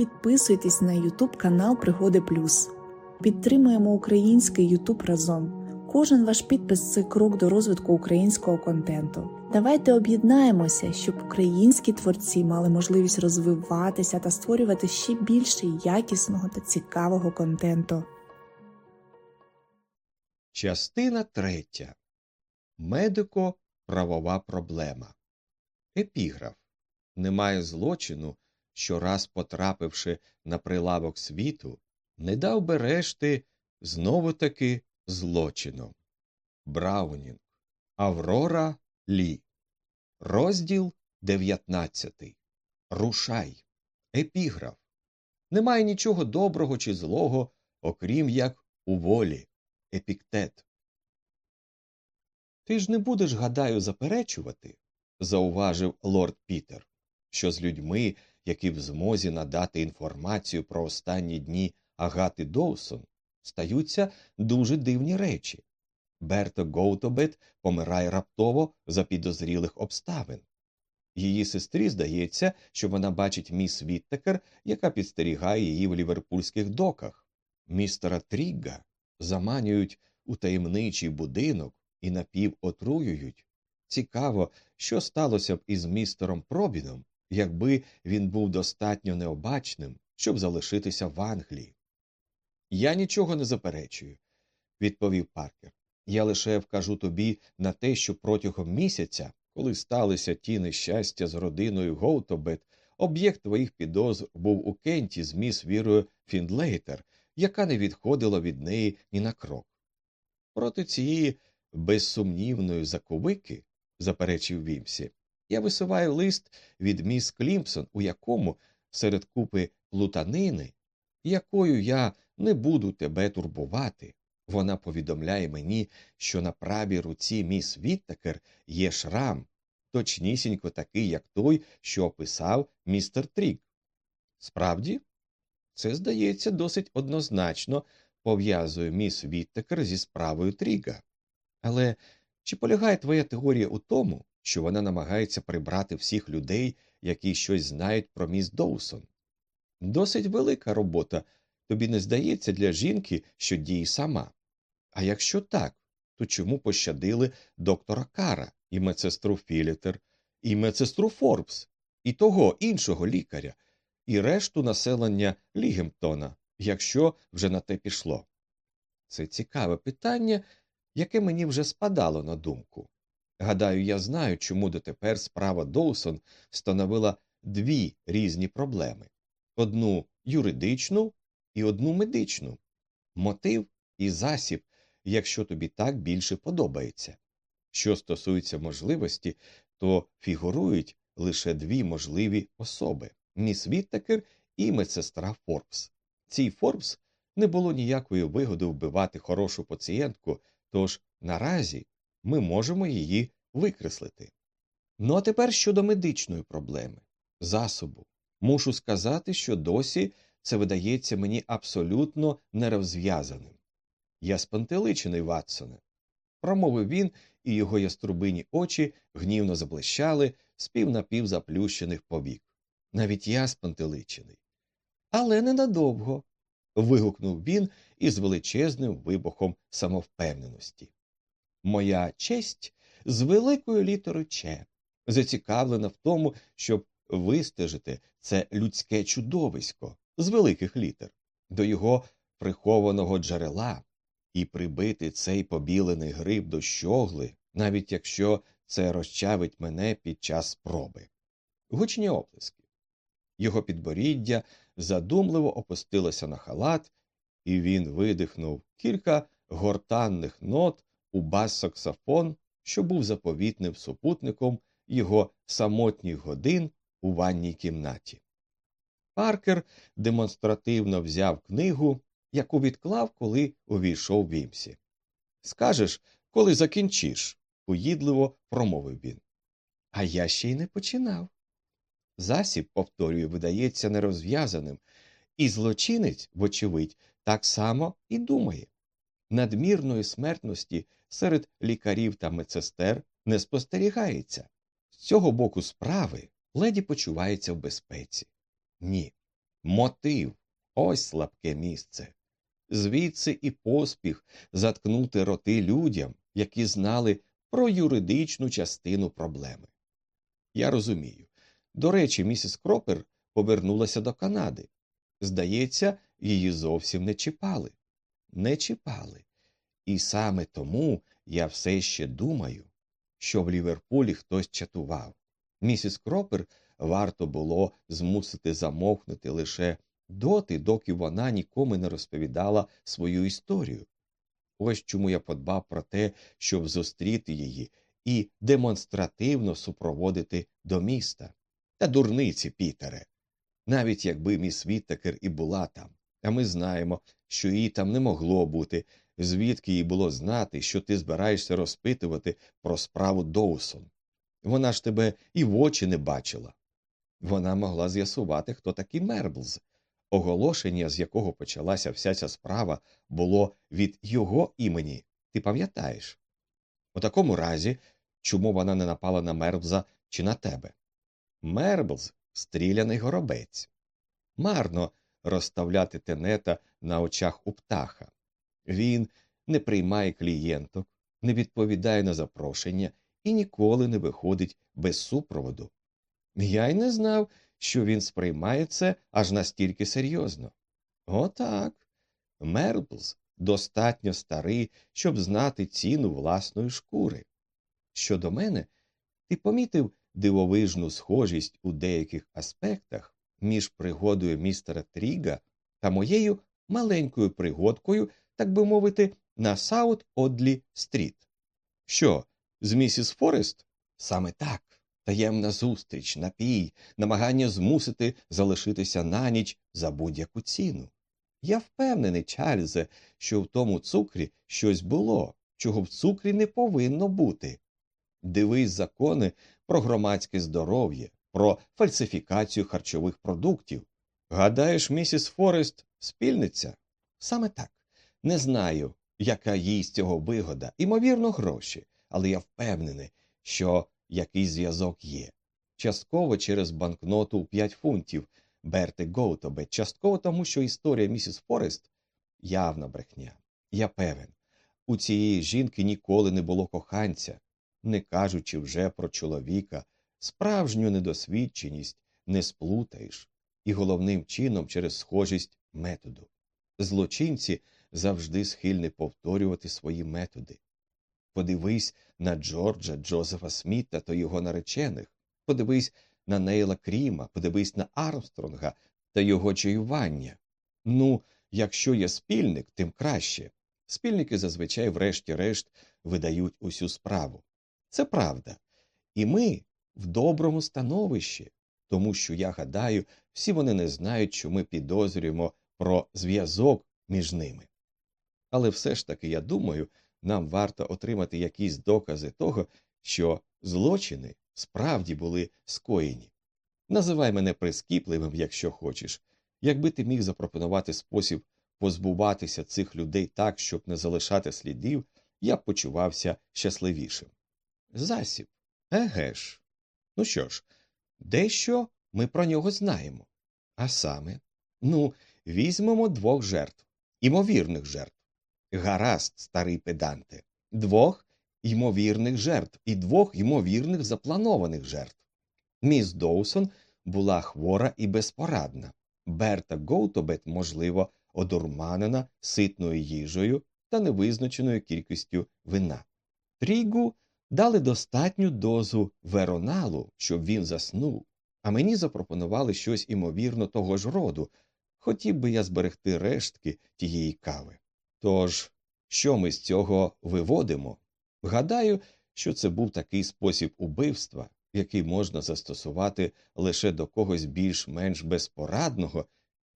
підписуйтесь на YouTube канал Пригоди Плюс. Підтримуємо український YouTube разом. Кожен ваш підпис це крок до розвитку українського контенту. Давайте об'єднаємося, щоб українські творці мали можливість розвиватися та створювати ще більше якісного та цікавого контенту. Частина третя. Медико-правова проблема. Епіграф. Немає злочину, що раз потрапивши на прилавок світу, не дав би решти знову таки злочином. Браунінг. Аврора Лі. Розділ 19. Рушай. Епіграф. Немає нічого доброго чи злого, окрім як у волі. Епіктет. Ти ж не будеш, гадаю, заперечувати, зауважив лорд Пітер, що з людьми, які в змозі надати інформацію про останні дні Агати Доусон, стаються дуже дивні речі. Берта Гоутобет помирає раптово за підозрілих обставин. Її сестрі здається, що вона бачить міс Віттекер, яка підстерігає її в ліверпульських доках. Містера Трігга заманюють у таємничий будинок і напівотруюють. Цікаво, що сталося б із містером Пробіном, якби він був достатньо необачним, щоб залишитися в Англії. Я нічого не заперечую, відповів Паркер. Я лише вкажу тобі на те, що протягом місяця, коли сталися ті нещастя з родиною Гоутобет, об'єкт твоїх підозр був у Кенті з міс Вірою Фіндлейтер, яка не відходила від неї ні на крок. Проти цієї безсумнівної заковики, заперечив Вімсі, я висуваю лист від міс Клімпсон, у якому, серед купи плутанини, якою я не буду тебе турбувати, вона повідомляє мені, що на правій руці міс Віттекер є шрам, точнісінько такий, як той, що описав містер Трік. Справді, це, здається, досить однозначно пов'язує міс Віттекер зі справою Тріга. Але чи полягає твоя теорія у тому, що вона намагається прибрати всіх людей, які щось знають про міс Доусон? Досить велика робота, тобі не здається для жінки, що діє сама. А якщо так, то чому пощадили доктора Кара і медсестру Філітер, і медсестру Форбс, і того іншого лікаря, і решту населення Лігемптона, якщо вже на те пішло? Це цікаве питання, яке мені вже спадало на думку. Гадаю, я знаю, чому дотепер справа Доусон становила дві різні проблеми одну юридичну і одну медичну, мотив і засіб, якщо тобі так більше подобається. Що стосується можливості, то фігурують лише дві можливі особи міс Віттекер і медсестра Форбс. Цій Форбс не було ніякої вигоди вбивати хорошу пацієнтку, тож наразі ми можемо її викреслити. Ну а тепер щодо медичної проблеми, засобу. Мушу сказати, що досі це видається мені абсолютно нерозв'язаним. Я спантеличений, Ватсоне, промовив він, і його яструбині очі гнівно заблищали з пів напівзаплющених повік. Навіть я спантеличений. Але ненадовго. вигукнув він із величезним вибухом самовпевненості. Моя честь з великою літерою Ч зацікавлена в тому, щоб вистежити це людське чудовисько з великих літер до його прихованого джерела і прибити цей побілений гриб до щогли, навіть якщо це розчавить мене під час спроби. Гучні оплески. Його підборіддя задумливо опустилося на халат, і він видихнув кілька гортанних нот у бас-саксофон, що був заповітним супутником його самотніх годин у ванній кімнаті. Паркер демонстративно взяв книгу, яку відклав, коли увійшов Вімсі. Скажеш, коли закінчиш, уїдливо промовив він. А я ще й не починав. Засіб, повторюю, видається нерозв'язаним, і злочинець, вочевидь, так само і думає. Надмірної смертності серед лікарів та медсестер не спостерігається. З цього боку справи леді почувається в безпеці. Ні. Мотив ось слабке місце. Звідси і поспіх заткнути роти людям, які знали про юридичну частину проблеми. Я розумію. До речі, місіс Кропер повернулася до Канади. Здається, її зовсім не чіпали. Не чіпали. І саме тому я все ще думаю, що в Ліверпулі хтось чатував. Місіс Кропер варто було змусити замовкнути лише доти, доки вона нікому не розповідала свою історію. Ось чому я подбав про те, щоб зустріти її і демонстративно супроводити до міста. Та дурниці, Пітере. Навіть якби міс Віттекер і була там, а ми знаємо, що її там не могло бути, звідки їй було знати, що ти збираєшся розпитувати про справу Доусон. Вона ж тебе і в очі не бачила. Вона могла з'ясувати, хто такий Мерблз. Оголошення, з якого почалася вся ця справа, було від його імені. Ти пам'ятаєш? У такому разі, чому вона не напала на Мерблза чи на тебе? Мерблз стріляний горобець. Марно розставляти тенета на очах у птаха. Він не приймає клієнток, не відповідає на запрошення і ніколи не виходить без супроводу. Я й не знав, що він сприймає це аж настільки серйозно. Отак. Мерблз достатньо старий, щоб знати ціну власної шкури. Щодо мене, ти помітив дивовижну схожість у деяких аспектах між пригодою містера Тріга та моєю маленькою пригодкою, так би мовити, на Саут Одлі Стріт. Що, з місіс Форрест? Саме так. Таємна зустріч, напій, намагання змусити залишитися на ніч за будь-яку ціну. Я впевнений, Чарльзе, що в тому цукрі щось було, чого в цукрі не повинно бути. Дивись закони про громадське здоров'я, про фальсифікацію харчових продуктів. Гадаєш, місіс Форест спільниця? Саме так. Не знаю, яка їй з цього вигода, імовірно, гроші, але я впевнений, що якийсь зв'язок є. Частково через банкноту у 5 фунтів Берти Гоутобе, частково тому, що історія місіс Форест явна брехня. Я певен, у цієї жінки ніколи не було коханця, не кажучи вже про чоловіка, справжню недосвідченість не сплутаєш, і головним чином через схожість методу. Злочинці завжди схильні повторювати свої методи. Подивись на Джорджа Джозефа Сміта та його наречених, подивись на Нейла Кріма, подивись на Армстронга та його чаювання. Ну, якщо є спільник, тим краще. Спільники зазвичай, врешті-решт, видають усю справу. Це правда. І ми в доброму становищі, тому що, я гадаю, всі вони не знають, що ми підозрюємо про зв'язок між ними. Але все ж таки, я думаю, нам варто отримати якісь докази того, що злочини справді були скоєні. Називай мене прискіпливим, якщо хочеш, якби ти міг запропонувати спосіб позбуватися цих людей так, щоб не залишати слідів, я б почувався щасливішим. Засіб, еге ж. Ну що ж, дещо ми про нього знаємо. А саме, ну, візьмемо двох жертв, імовірних жертв. Гаразд, старий педанте, двох ймовірних жертв і двох ймовірних запланованих жертв. Міс Доусон була хвора і безпорадна. Берта Гоутобет, можливо, одурманена ситною їжею та невизначеною кількістю вина. Трігу дали достатню дозу вероналу, щоб він заснув, а мені запропонували щось імовірно того ж роду, хотів би я зберегти рештки тієї кави. Тож, що ми з цього виводимо? Гадаю, що це був такий спосіб убивства, який можна застосувати лише до когось більш-менш безпорадного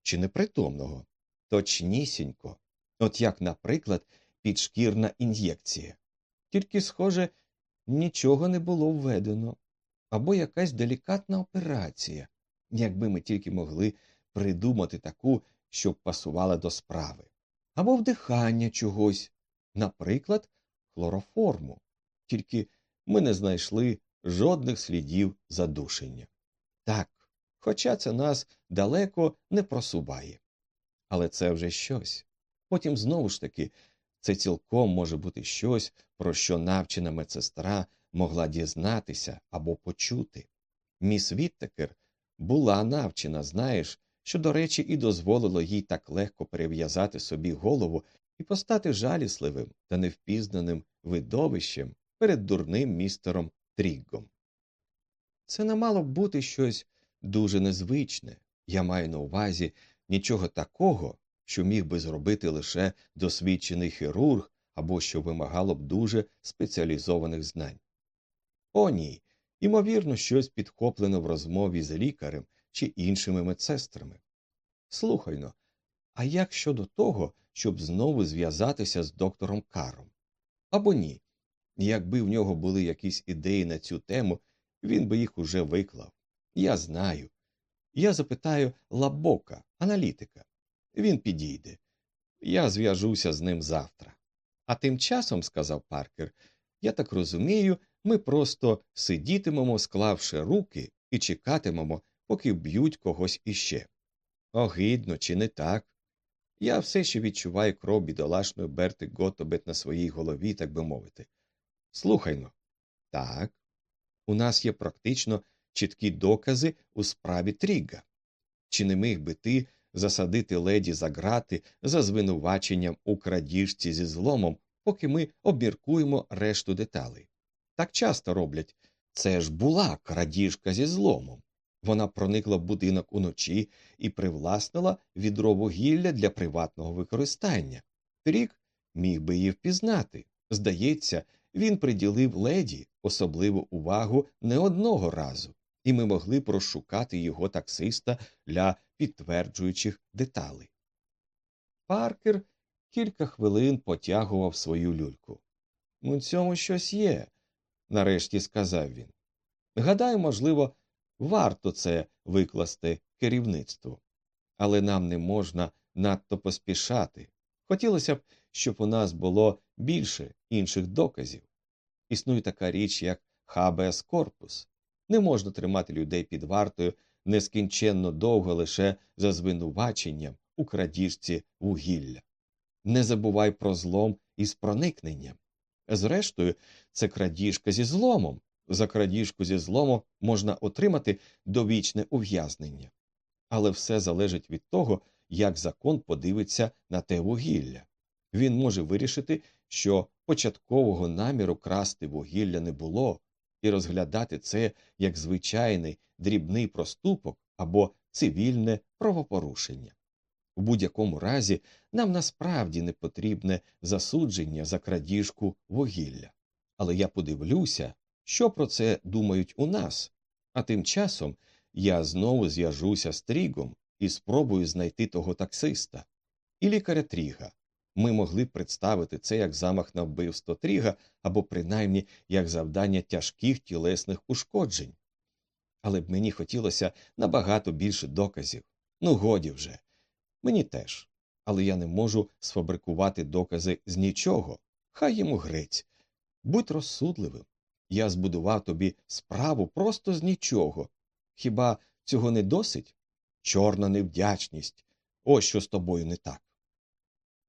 чи непритомного, точнісінько, от як, наприклад, підшкірна ін'єкція. Тільки, схоже, нічого не було введено, або якась делікатна операція, якби ми тільки могли придумати таку, щоб пасувала до справи, або вдихання чогось, наприклад, хлороформу, тільки ми не знайшли жодних слідів задушення. Так, хоча це нас далеко не просуває. Але це вже щось. Потім знову ж таки це цілком може бути щось, про що навчена медсестра могла дізнатися або почути. Міс Віттекер була навчена, знаєш, що, до речі, і дозволило їй так легко перев'язати собі голову і постати жалісливим та невпізнаним видовищем перед дурним містером Тріггом. Це не мало б бути щось дуже незвичне. Я маю на увазі нічого такого, що міг би зробити лише досвідчений хірург або що вимагало б дуже спеціалізованих знань. О, ні. Ймовірно, щось підхоплено в розмові з лікарем чи іншими медсестрами. Слухайно, а як щодо того, щоб знову зв'язатися з доктором Каром? Або ні. Якби в нього були якісь ідеї на цю тему, він би їх уже виклав. Я знаю. Я запитаю лабока, аналітика. Він підійде. Я зв'яжуся з ним завтра. А тим часом, сказав Паркер, я так розумію, ми просто сидітимемо, склавши руки, і чекатимемо, поки б'ють когось іще. Огидно, чи не так? Я все ще відчуваю кров бідолашної Берти Готобет на своїй голові, так би мовити. Слухайно. Так. У нас є практично чіткі докази у справі Тріга. Чи не міг би ти засадити леді за грати за звинуваченням у крадіжці зі зломом, поки ми обміркуємо решту деталей? Так часто роблять це ж була крадіжка зі зломом. Вона проникла в будинок уночі і привласнила відро вугілля для приватного використання. Трік міг би її впізнати. Здається, він приділив леді особливу увагу не одного разу, і ми могли б розшукати його таксиста для підтверджуючих деталей. Паркер кілька хвилин потягував свою люльку. У цьому щось є, нарешті сказав він. Гадаю, можливо, варто це викласти керівництву, але нам не можна надто поспішати. Хотілося б, щоб у нас було більше інших доказів. Існує така річ, як хабес корпус. Не можна тримати людей під вартою нескінченно довго лише за звинуваченням у крадіжці вугілля. Не забувай про злом із проникненням. Зрештою, це крадіжка зі зломом. За крадіжку зі зломом можна отримати довічне ув'язнення. Але все залежить від того, як закон подивиться на те вугілля. Він може вирішити, що початкового наміру красти вугілля не було, і розглядати це як звичайний дрібний проступок або цивільне правопорушення. У будь-якому разі нам насправді не потрібне засудження за крадіжку вугілля. Але я подивлюся, що про це думають у нас, а тим часом я знову зв'яжуся з Трігом і спробую знайти того таксиста і лікаря Тріга. Ми могли б представити це як замах на вбивство Тріга або принаймні як завдання тяжких тілесних ушкоджень. Але б мені хотілося набагато більше доказів. Ну, годі вже. Мені теж. Але я не можу сфабрикувати докази з нічого. Хай йому грець. Будь розсудливим. Я збудував тобі справу просто з нічого. Хіба цього не досить? Чорна невдячність. Ось що з тобою не так.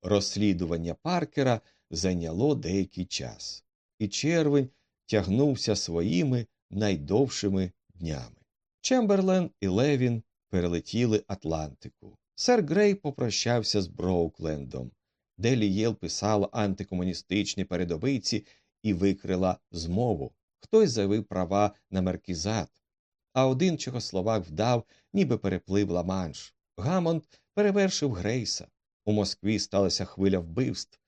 Розслідування Паркера зайняло деякий час, і червень тягнувся своїми найдовшими днями. Чемберлен і Левін перелетіли Атлантику. Сер Грей попрощався з Броуклендом, де Лієл писала антикомуністичні передовиці і викрила змову. Хтось заявив права на маркізат, а один чехословак вдав, ніби переплив Ла-Манш. Гамонт перевершив Грейса. У Москві сталася хвиля вбивств.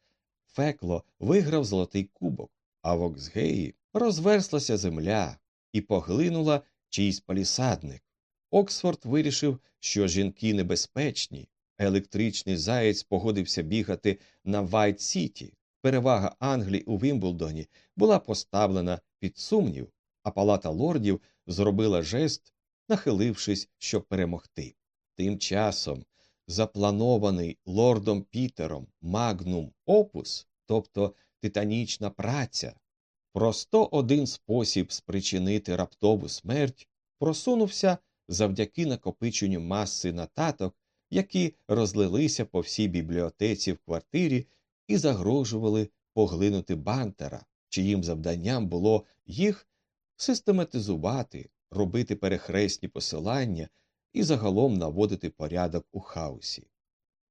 Фекло виграв золотий кубок, а в Оксгеї розверслася земля і поглинула чийсь палісадник. Оксфорд вирішив, що жінки небезпечні. Електричний заєць погодився бігати на Вайт Сіті. Перевага Англії у Вімблдоні була поставлена під сумнів, а палата лордів зробила жест, нахилившись, щоб перемогти. Тим часом запланований лордом Пітером Магнум Опус, тобто титанічна праця, про 101 спосіб спричинити раптову смерть, просунувся завдяки накопиченню маси нататок, які розлилися по всій бібліотеці в квартирі і загрожували поглинути бантера, чиїм завданням було їх систематизувати, робити перехресні посилання і загалом наводити порядок у хаосі.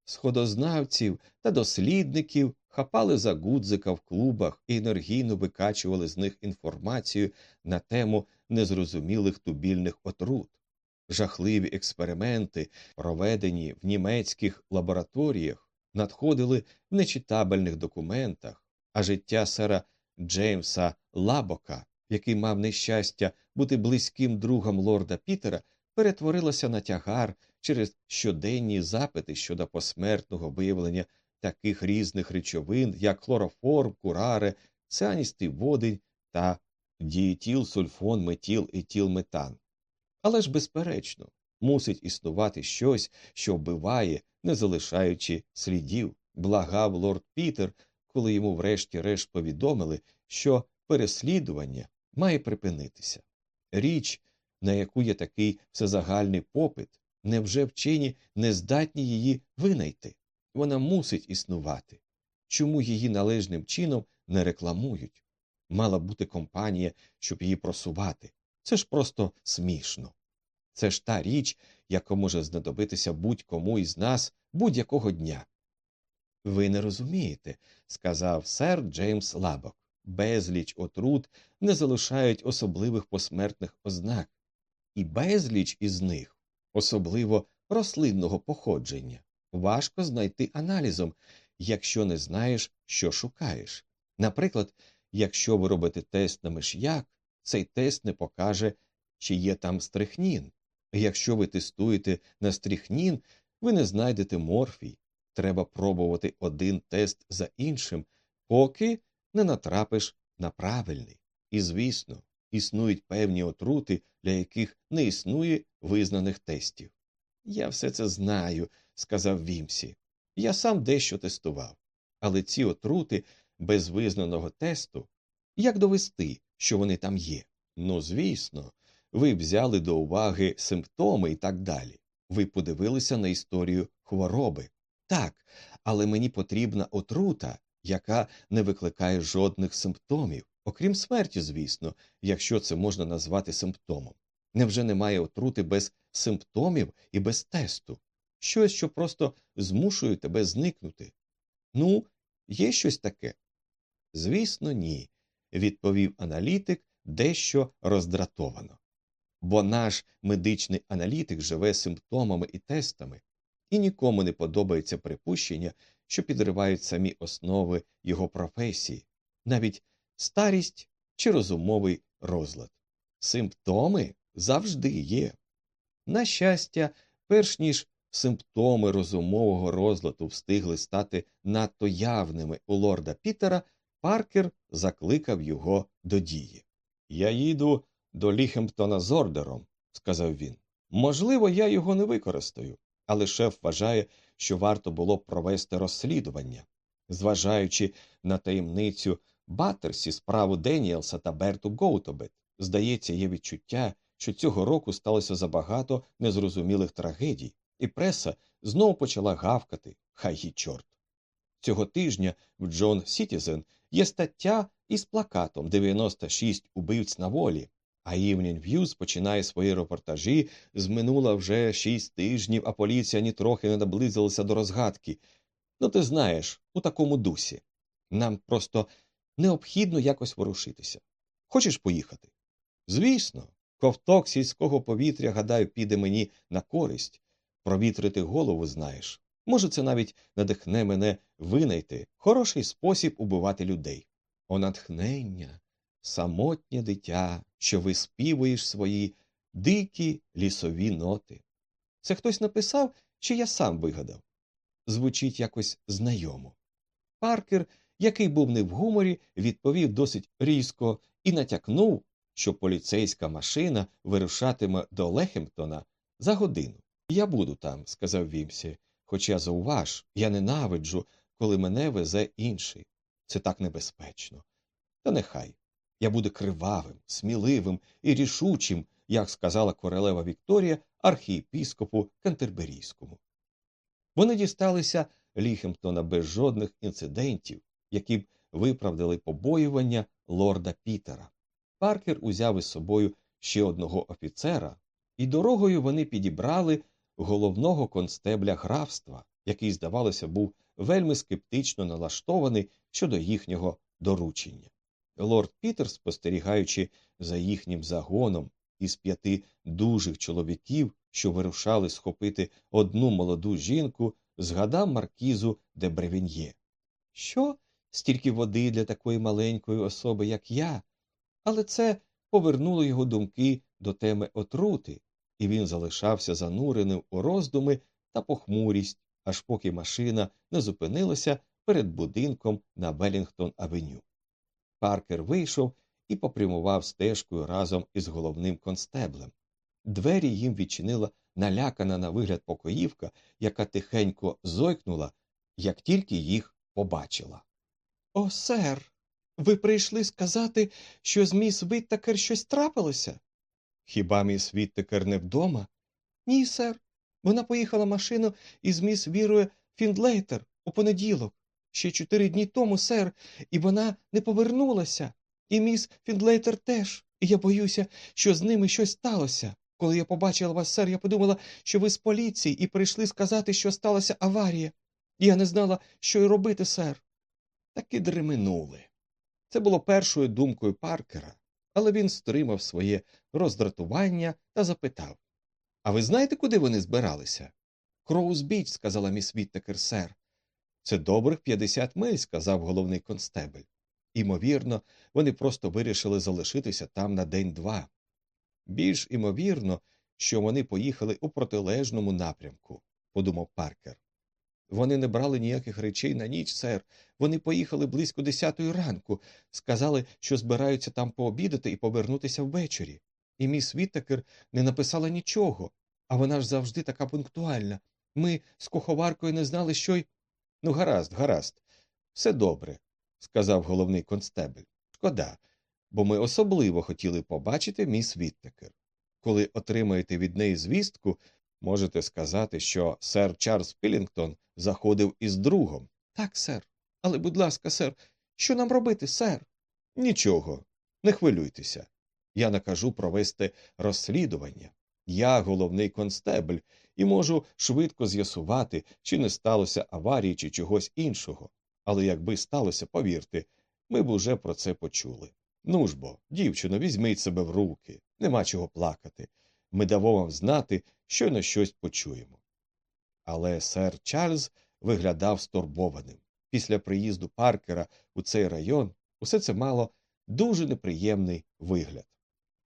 Сходознавців та дослідників хапали за гудзика в клубах і енергійно викачували з них інформацію на тему незрозумілих тубільних отрут. Жахливі експерименти, проведені в німецьких лабораторіях, надходили в нечитабельних документах, а життя сера Джеймса Лабока, який мав нещастя бути близьким другом лорда Пітера, перетворилося на тягар через щоденні запити щодо посмертного виявлення таких різних речовин, як хлороформ, кураре, цианістий водень та дієтіл, сульфон, метіл, етілметан. Але ж, безперечно, мусить існувати щось, що вбиває, не залишаючи слідів, благав лорд Пітер, коли йому врешті-решт повідомили, що переслідування має припинитися. Річ, на яку є такий всезагальний попит, невже вчені не здатні її винайти? Вона мусить існувати. Чому її належним чином не рекламують? Мала бути компанія, щоб її просувати. Це ж просто смішно. Це ж та річ, яка може знадобитися будь-кому із нас будь-якого дня. Ви не розумієте, сказав сер Джеймс Лабок. Безліч отрут не залишають особливих посмертних ознак, і безліч із них, особливо рослинного походження, важко знайти аналізом, якщо не знаєш, що шукаєш. Наприклад, якщо ви робите тест на миш'як, цей тест не покаже, чи є там стрихнін. Якщо ви тестуєте на стрихнін, ви не знайдете морфій. Треба пробувати один тест за іншим, поки не натрапиш на правильний. І, звісно, існують певні отрути, для яких не існує визнаних тестів. Я все це знаю, сказав Вімсі. Я сам дещо тестував. Але ці отрути без визнаного тесту як довести, що вони там є? Ну, звісно, ви взяли до уваги симптоми і так далі. Ви подивилися на історію хвороби. Так, але мені потрібна отрута, яка не викликає жодних симптомів, окрім смерті, звісно, якщо це можна назвати симптомом. Невже немає отрути без симптомів і без тесту? Щось, що просто змушує тебе зникнути? Ну, є щось таке? Звісно, ні, відповів аналітик дещо роздратовано. Бо наш медичний аналітик живе симптомами і тестами, і нікому не подобається припущення, що підривають самі основи його професії, навіть старість чи розумовий розлад. Симптоми завжди є. На щастя, перш ніж симптоми розумового розладу встигли стати надто явними у лорда Пітера, Паркер закликав його до дії. Я їду до Ліхемптона з ордером, сказав він. Можливо, я його не використаю, але шеф вважає, що варто було б провести розслідування. Зважаючи на таємницю Баттерсі, справу Деніелса та Берту Гоутобет, здається, є відчуття, що цього року сталося забагато незрозумілих трагедій, і преса знову почала гавкати, хай їй чорт. Цього тижня в John Citizen є стаття із плакатом 96 убивць на волі, а Evening Views починає свої репортажі з минула вже шість тижнів, а поліція нітрохи не наблизилася до розгадки. Ну, ти знаєш, у такому дусі. Нам просто необхідно якось ворушитися. Хочеш поїхати? Звісно, ковток сільського повітря, гадаю, піде мені на користь. Провітрити голову знаєш. Може, це навіть надихне мене винайти хороший спосіб убивати людей. О натхнення, самотнє дитя, що виспівуєш свої дикі лісові ноти. Це хтось написав, чи я сам вигадав? Звучить якось знайомо. Паркер, який був не в гуморі, відповів досить різко і натякнув, що поліцейська машина вирушатиме до Лехемптона за годину. Я буду там, сказав Вімсі, хоча зауваж, я ненавиджу, коли мене везе інший. Це так небезпечно. Та нехай. Я буду кривавим, сміливим і рішучим, як сказала королева Вікторія архієпіскопу Кантерберійському. Вони дісталися Ліхемптона без жодних інцидентів, які б виправдали побоювання лорда Пітера. Паркер узяв із собою ще одного офіцера, і дорогою вони підібрали головного констебля графства, який, здавалося, був вельми скептично налаштований щодо їхнього доручення. Лорд Пітер, спостерігаючи за їхнім загоном із п'яти дужих чоловіків, що вирушали схопити одну молоду жінку, згадав маркізу де Бревін'є. Що? Стільки води для такої маленької особи, як я. Але це повернуло його думки до теми отрути, і він залишався зануреним у роздуми та похмурість, аж поки машина не зупинилася перед будинком на Велінгтон Авеню. Паркер вийшов і попрямував стежкою разом із головним констеблем. Двері їм відчинила налякана на вигляд покоївка, яка тихенько зойкнула, як тільки їх побачила. О, сер, ви прийшли сказати, що з міс Віттакер щось трапилося? Хіба міс Віттакер не вдома? Ні, сер. Вона поїхала машину із міс Вірою Фіндлейтер у понеділок, ще чотири дні тому, сер, і вона не повернулася. І міс Фіндлейтер теж. І я боюся, що з ними щось сталося. Коли я побачила вас, сер, я подумала, що ви з поліції і прийшли сказати, що сталася аварія. Я не знала, що й робити, сер. Таки дременули. Це було першою думкою Паркера, але він стримав своє роздратування та запитав А ви знаєте, куди вони збиралися? Кроузбіч, сказала міс Віттекер, сер. Це добрих 50 миль, сказав головний констебель. Імовірно, вони просто вирішили залишитися там на день-два. Більш імовірно, що вони поїхали у протилежному напрямку, подумав Паркер. Вони не брали ніяких речей на ніч, сер. Вони поїхали близько десятої ранку, сказали, що збираються там пообідати і повернутися ввечері. І міс Віттекер не написала нічого, а вона ж завжди така пунктуальна. Ми з куховаркою не знали, що й. Ну, гаразд, гаразд, все добре, сказав головний констебель. Шкода, бо ми особливо хотіли побачити міс Віттекер. Коли отримаєте від неї звістку, можете сказати, що сер Чарльз Пілінгтон заходив із другом. Так, сер. Але, будь ласка, сер, що нам робити, сер? Нічого, не хвилюйтеся. Я накажу провести розслідування. Я головний констебль і можу швидко з'ясувати, чи не сталося аварії, чи чогось іншого. Але якби сталося, повірте, ми б уже про це почули. Ну ж бо, дівчино, візьміть себе в руки, нема чого плакати. Ми дамо вам знати, що на щось почуємо. Але сер Чарльз виглядав стурбованим. Після приїзду Паркера у цей район усе це мало дуже неприємний вигляд.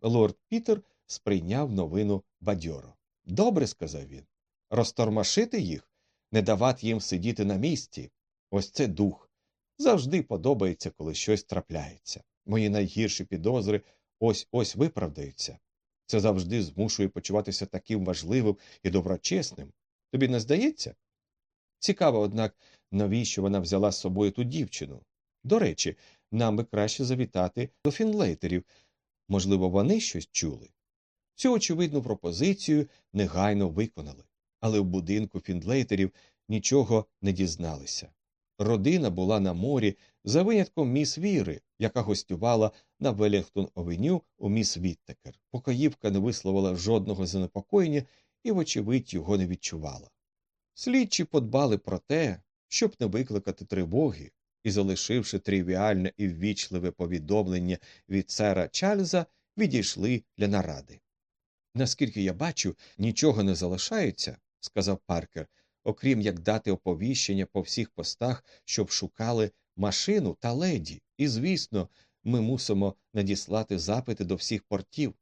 Лорд Пітер сприйняв новину бадьоро. Добре, сказав він. Розтормашити їх, не давати їм сидіти на місці. Ось це дух. Завжди подобається, коли щось трапляється. Мої найгірші підозри ось ось виправдаються. Це завжди змушує почуватися таким важливим і доброчесним. Тобі не здається? Цікаво, однак, навіщо вона взяла з собою ту дівчину? До речі, нам би краще завітати до фінлейтерів. Можливо, вони щось чули. Цю очевидну пропозицію негайно виконали, але в будинку фіндлейтерів нічого не дізналися. Родина була на морі за винятком міс Віри, яка гостювала на Велінгтон Овеню у міс Віттекер. Покоївка не висловила жодного занепокоєння і, вочевидь, його не відчувала. Слідчі подбали про те, щоб не викликати тривоги, і, залишивши тривіальне і ввічливе повідомлення від сера Чарльза, відійшли для наради. Наскільки я бачу, нічого не залишається, сказав Паркер, окрім як дати оповіщення по всіх постах, щоб шукали машину та леді, і, звісно, ми мусимо надіслати запити до всіх портів.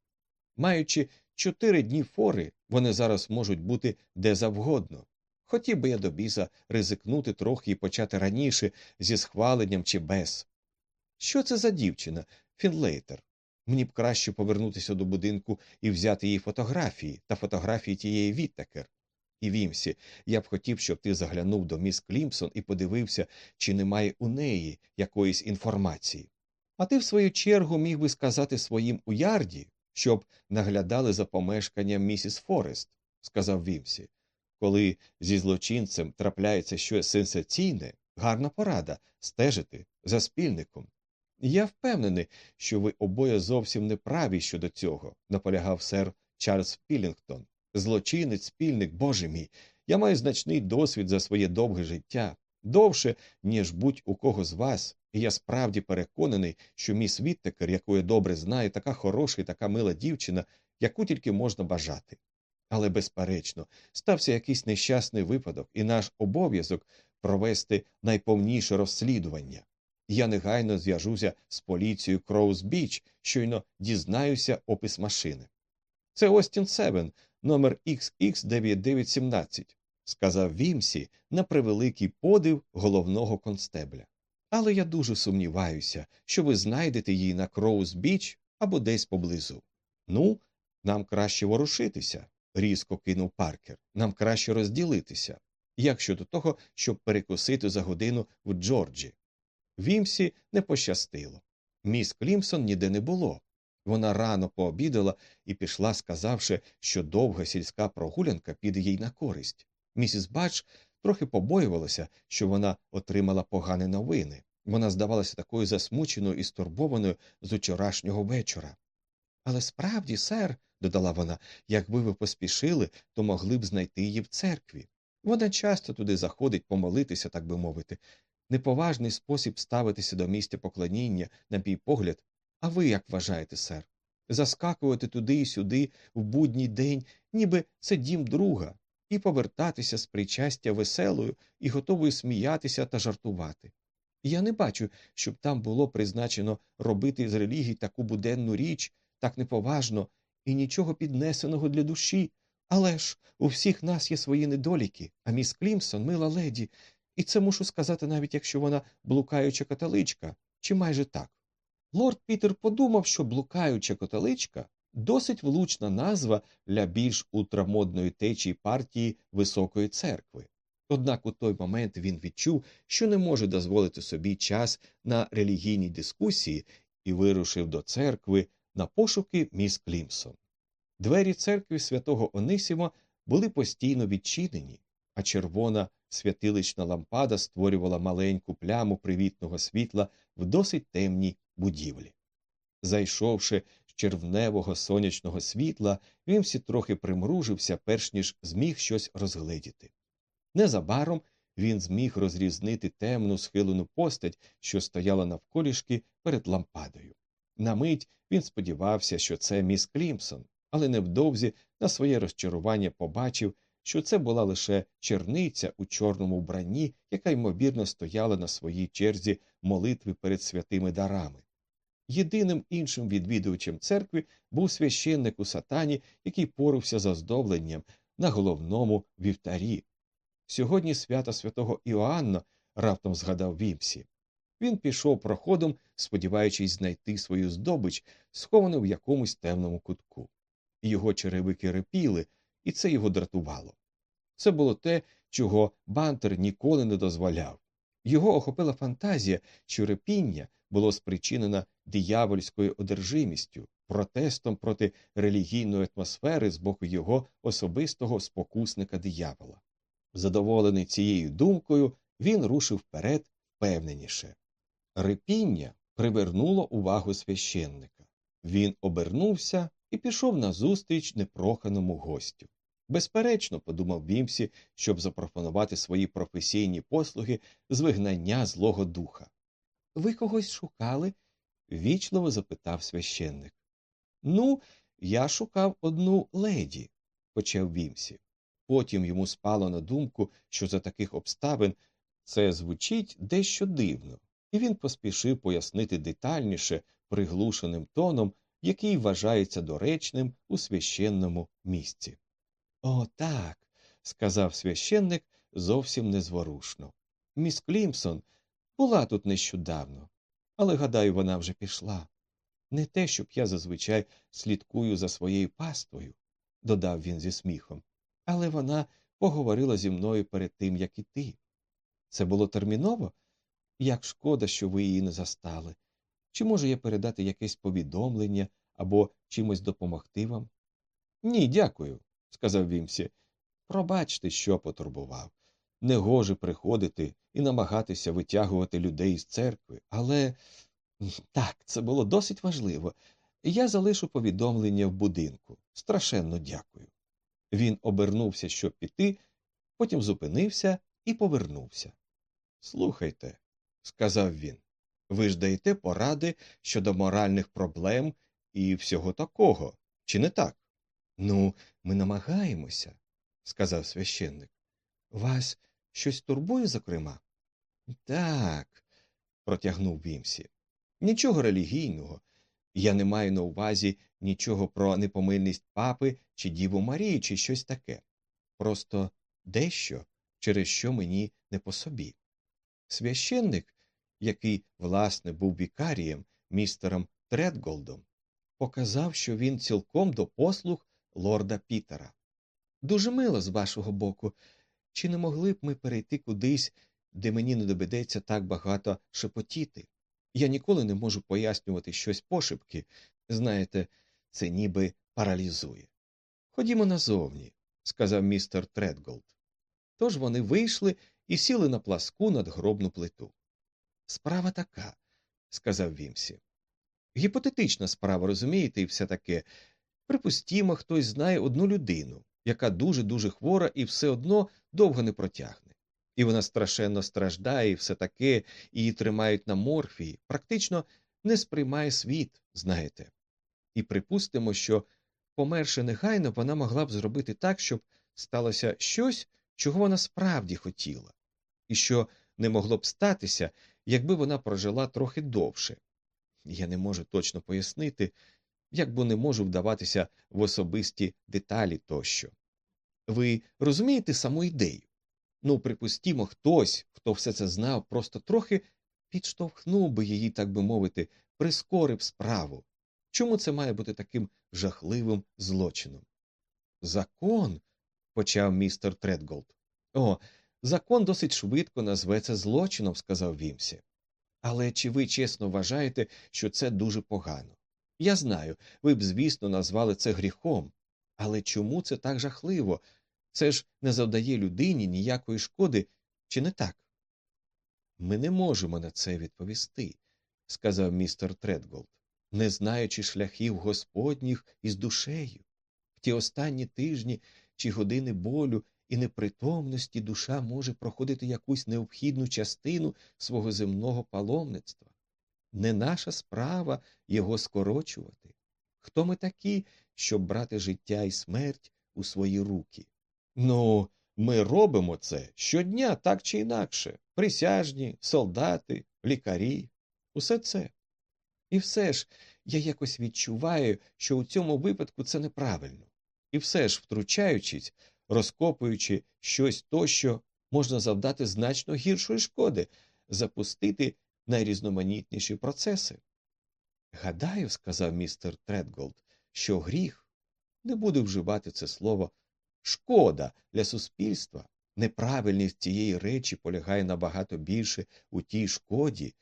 Маючи чотири дні фори, вони зараз можуть бути де завгодно. Хотів би я до біса ризикнути трохи і почати раніше зі схваленням чи без. Що це за дівчина, Фіндлейтер? Мені б краще повернутися до будинку і взяти її фотографії та фотографії тієї Віттекер. І Вімсі, я б хотів, щоб ти заглянув до міс Клімпсон і подивився, чи немає у неї якоїсь інформації. А ти, в свою чергу, міг би сказати своїм у ярді, щоб наглядали за помешканням місіс Форест, сказав Вімсі. Коли зі злочинцем трапляється щось сенсаційне, гарна порада стежити за спільником. Я впевнений, що ви обоє зовсім не праві щодо цього, наполягав сер Чарльз Пілінгтон. Злочинець, спільник, боже мій. Я маю значний досвід за своє довге життя, довше, ніж будь у кого з вас, і я справді переконаний, що міс Віттекер, яку я добре знаю, така хороша і така мила дівчина, яку тільки можна бажати. Але, безперечно, стався якийсь нещасний випадок, і наш обов'язок провести найповніше розслідування. Я негайно зв'яжуся з поліцією Кроуз Біч, щойно дізнаюся опис машини. Це Остін Севен, номер XX9917, сказав Вімсі на превеликий подив головного констебля. Але я дуже сумніваюся, що ви знайдете її на Кроуз Біч або десь поблизу. Ну, нам краще ворушитися, різко кинув Паркер. Нам краще розділитися. Як щодо того, щоб перекусити за годину в Джорджі. Вімсі не пощастило. Міс Клімпсон ніде не було. Вона рано пообідала і пішла, сказавши, що довга сільська прогулянка піде їй на користь. Місіс Бач трохи побоювалася, що вона отримала погані новини. Вона здавалася такою засмученою і стурбованою з учорашнього вечора. Але справді, сер, додала вона, якби ви поспішили, то могли б знайти її в церкві. Вона часто туди заходить помолитися, так би мовити. Неповажний спосіб ставитися до місця поклоніння, на мій погляд. А ви як вважаєте, сер? Заскакувати туди і сюди в будній день, ніби це дім друга, і повертатися з причастя веселою і готовою сміятися та жартувати. Я не бачу, щоб там було призначено робити з релігії таку буденну річ, так неповажно, і нічого піднесеного для душі. Але ж у всіх нас є свої недоліки, а міс Клімсон, мила леді, і це мушу сказати, навіть якщо вона блукаюча католичка, чи майже так. Лорд Пітер подумав, що блукаюча католичка досить влучна назва для більш ультрамодної течії партії Високої церкви. Однак у той момент він відчув, що не може дозволити собі час на релігійні дискусії і вирушив до церкви на пошуки міс Клімсон. Двері церкви святого Онисіма були постійно відчинені, а червона святилищна лампада створювала маленьку пляму привітного світла в досить темній будівлі. Зайшовши з червневого сонячного світла, він всі трохи примружився, перш ніж зміг щось розгледіти. Незабаром він зміг розрізнити темну схилену постать, що стояла навколішки перед лампадою. На мить він сподівався, що це міс Клімсон, але невдовзі на своє розчарування побачив, що це була лише черниця у чорному вбранні, яка ймовірно стояла на своїй черзі молитви перед святими дарами. Єдиним іншим відвідувачем церкви був священник у сатані, який порився за оздобленням на головному вівтарі. Сьогодні свято святого Іоанна, раптом згадав Вімсі. Він пішов проходом, сподіваючись знайти свою здобич, сховану в якомусь темному кутку. Його черевики репіли, і це його дратувало. Це було те, чого бантер ніколи не дозволяв. Його охопила фантазія, що репіння було спричинено диявольською одержимістю, протестом проти релігійної атмосфери з боку його особистого спокусника диявола. Задоволений цією думкою, він рушив вперед впевненіше. Репіння привернуло увагу священника. Він обернувся і пішов назустріч непроханому гостю. Безперечно, подумав Вімсі, щоб запропонувати свої професійні послуги з вигнання Злого Духа. Ви когось шукали? вічливо запитав священник. Ну, я шукав одну леді, почав Вімсі. Потім йому спало на думку, що за таких обставин це звучить дещо дивно, і він поспішив пояснити детальніше приглушеним тоном, який вважається доречним у священному місці. О, так, сказав священник зовсім незворушно. Міс Клімсон була тут нещодавно, але, гадаю, вона вже пішла. Не те, щоб я зазвичай слідкую за своєю паствою, додав він зі сміхом, але вона поговорила зі мною перед тим, як і ти. Це було терміново? Як шкода, що ви її не застали. Чи можу я передати якесь повідомлення або чимось допомогти вам? Ні, дякую, сказав Вімсі. Пробачте, що потурбував. Негоже приходити і намагатися витягувати людей з церкви, але так, це було досить важливо. Я залишу повідомлення в будинку. Страшенно дякую. Він обернувся, щоб піти, потім зупинився і повернувся. Слухайте, сказав він, ви ж даєте поради щодо моральних проблем і всього такого, чи не так? Ну, ми намагаємося, сказав священник. Вас щось турбує, зокрема? Так, протягнув Вімсі. Нічого релігійного. Я не маю на увазі нічого про непомильність папи чи Діву Марію, чи щось таке. Просто дещо, через що мені не по собі. Священник, який, власне, був вікарієм, містером Тредголдом, показав, що він цілком до послуг лорда Пітера. Дуже мило з вашого боку. Чи не могли б ми перейти кудись, де мені не доведеться так багато шепотіти? Я ніколи не можу пояснювати щось пошепки. Знаєте, це ніби паралізує. Ходімо назовні, сказав містер Тредголд. Тож вони вийшли і сіли на пласку надгробну плиту. Справа така, сказав Вімсі. Гіпотетична справа, розумієте, і все таке. Припустімо, хтось знає одну людину, яка дуже дуже хвора і все одно довго не протягне. І вона страшенно страждає, і все таке, її тримають на морфії, практично не сприймає світ, знаєте. І припустимо, що, померши негайно, вона могла б зробити так, щоб сталося щось, чого вона справді хотіла, і що не могло б статися, якби вона прожила трохи довше. Я не можу точно пояснити, як бо не можу вдаватися в особисті деталі тощо. Ви розумієте саму ідею? Ну, припустімо, хтось, хто все це знав, просто трохи підштовхнув би її, так би мовити, прискорив справу. Чому це має бути таким жахливим злочином? Закон, почав містер Тредголд. О, закон досить швидко назве це злочином, сказав Вімсі. Але чи ви чесно вважаєте, що це дуже погано? Я знаю, ви б, звісно, назвали це гріхом, але чому це так жахливо? Це ж не завдає людині ніякої шкоди, чи не так? Ми не можемо на це відповісти, сказав містер Тредголд, не знаючи шляхів господніх із душею. В ті останні тижні чи години болю і непритомності душа може проходити якусь необхідну частину свого земного паломництва. Не наша справа його скорочувати. Хто ми такі, щоб брати життя і смерть у свої руки? Ну, ми робимо це щодня так чи інакше присяжні, солдати, лікарі, усе це. І все ж я якось відчуваю, що у цьому випадку це неправильно. І все ж, втручаючись, розкопуючи щось тощо, можна завдати значно гіршої шкоди, запустити найрізноманітніші процеси. Гадаю, сказав містер Тредголд, що гріх не буде вживати це слово шкода для суспільства. Неправильність цієї речі полягає набагато більше у тій шкоді,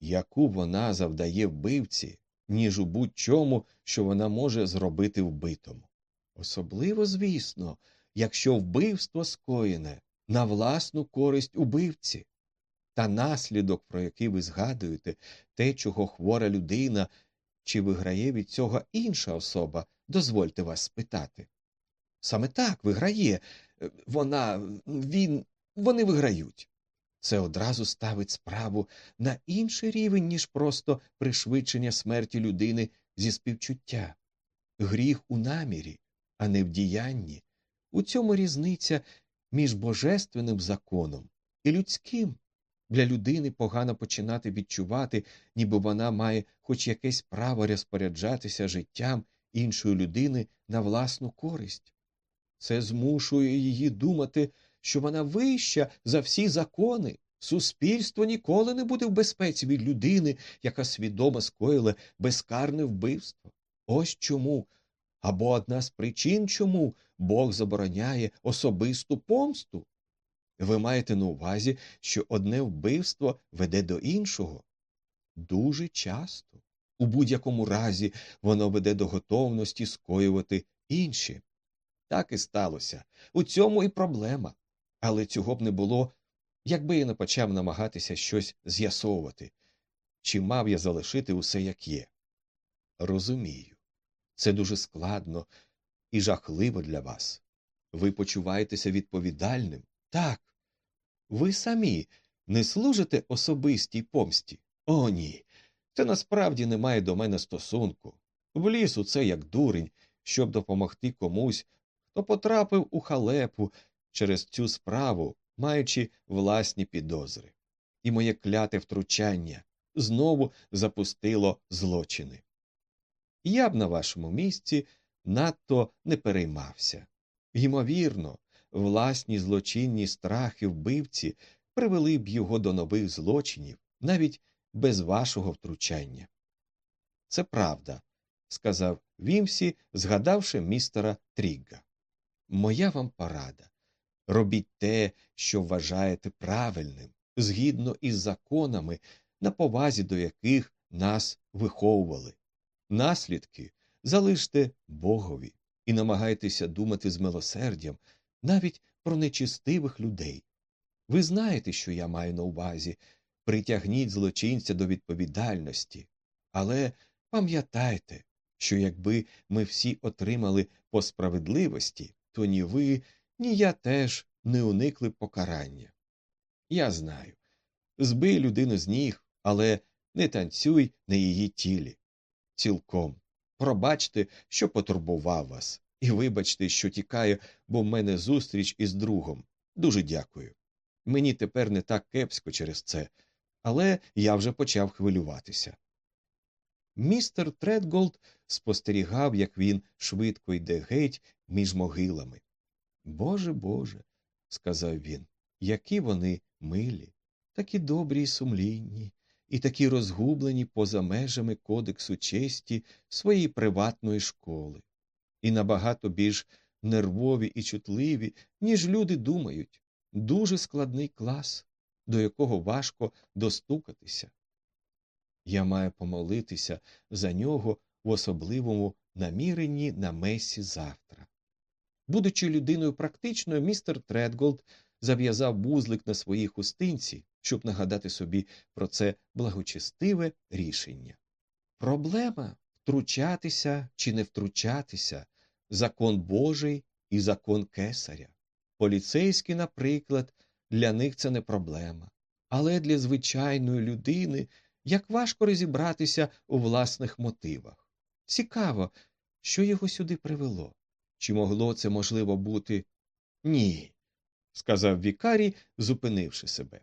яку вона завдає вбивці, ніж у будь чому, що вона може зробити вбитому. Особливо, звісно, якщо вбивство скоєне на власну користь убивці. Та наслідок, про який ви згадуєте, те, чого хвора людина, чи виграє від цього інша особа, дозвольте вас спитати. Саме так виграє вона, він, вони виграють. Це одразу ставить справу на інший рівень, ніж просто пришвидшення смерті людини зі співчуття. Гріх у намірі, а не в діянні. У цьому різниця між божественним законом і людським. Для людини погано починати відчувати, ніби вона має хоч якесь право розпоряджатися життям іншої людини на власну користь. Це змушує її думати, що вона вища за всі закони. Суспільство ніколи не буде в безпеці від людини, яка свідомо скоїла безкарне вбивство. Ось чому. Або одна з причин, чому Бог забороняє особисту помсту. Ви маєте на увазі, що одне вбивство веде до іншого? Дуже часто. У будь-якому разі воно веде до готовності скоювати інші. Так і сталося. У цьому і проблема. Але цього б не було, якби я не почав намагатися щось з'ясовувати, чи мав я залишити усе як є. Розумію, це дуже складно і жахливо для вас. Ви почуваєтеся відповідальним? Так. Ви самі не служите особистій помсті? О, ні. Це насправді не має до мене стосунку. Вліз у це як дурень, щоб допомогти комусь, хто потрапив у халепу через цю справу, маючи власні підозри. І моє кляте втручання знову запустило злочини. Я б на вашому місці надто не переймався. Ймовірно, власні злочинні страхи вбивці привели б його до нових злочинів, навіть без вашого втручання. Це правда, сказав Вімсі, згадавши містера Трігга. Моя вам порада. Робіть те, що вважаєте правильним, згідно із законами, на повазі до яких нас виховували. Наслідки залиште Богові і намагайтеся думати з милосердям навіть про нечистивих людей. Ви знаєте, що я маю на увазі притягніть злочинця до відповідальності, але пам'ятайте, що якби ми всі отримали по справедливості, то ні ви, ні я теж не уникли покарання. Я знаю. Збий людину з ніг, але не танцюй на її тілі. Цілком. Пробачте, що потурбував вас, і вибачте, що тікаю, бо в мене зустріч із другом. Дуже дякую. Мені тепер не так кепсько через це, але я вже почав хвилюватися. Містер Тредголд спостерігав, як він швидко йде геть між могилами. Боже Боже, сказав він, які вони милі, такі добрі й сумлінні, і такі розгублені поза межами кодексу честі своєї приватної школи, і набагато більш нервові і чутливі, ніж люди думають, дуже складний клас, до якого важко достукатися. Я маю помолитися за нього в особливому наміренні на месі завтра. Будучи людиною практичною, містер Тредголд зав'язав вузлик на своїй хустинці, щоб нагадати собі про це благочестиве рішення. Проблема втручатися чи не втручатися, закон Божий і закон кесаря. Поліцейський, наприклад, для них це не проблема, але для звичайної людини як важко розібратися у власних мотивах. Цікаво, що його сюди привело. Чи могло це можливо бути? Ні, сказав Вікарій, зупинивши себе.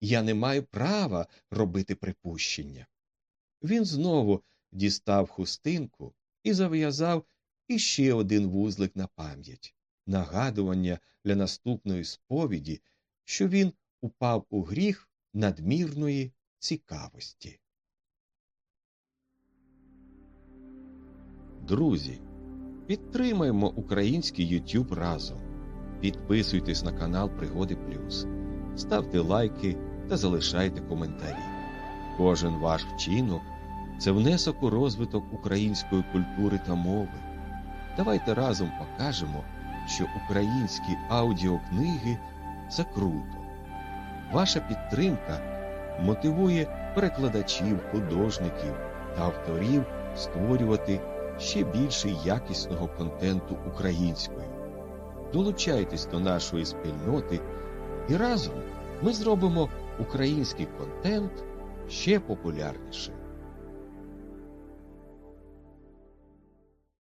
Я не маю права робити припущення. Він знову дістав хустинку і зав'язав іще один вузлик на пам'ять, нагадування для наступної сповіді, що він упав у гріх надмірної цікавості. Друзі, підтримаємо український YouTube разом. Підписуйтесь на канал Пригоди Плюс, ставте лайки та залишайте коментарі. Кожен ваш вчинок це внесок у розвиток української культури та мови. Давайте разом покажемо, що українські аудіокниги це круто. Ваша підтримка мотивує перекладачів, художників та авторів створювати ще більше якісного контенту українською. Долучайтесь до нашої спільноти, і разом ми зробимо український контент ще популярнішим.